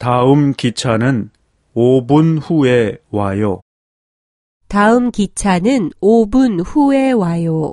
다음 기차는 5분 후에 와요. 다음 기차는 5분 후에 와요.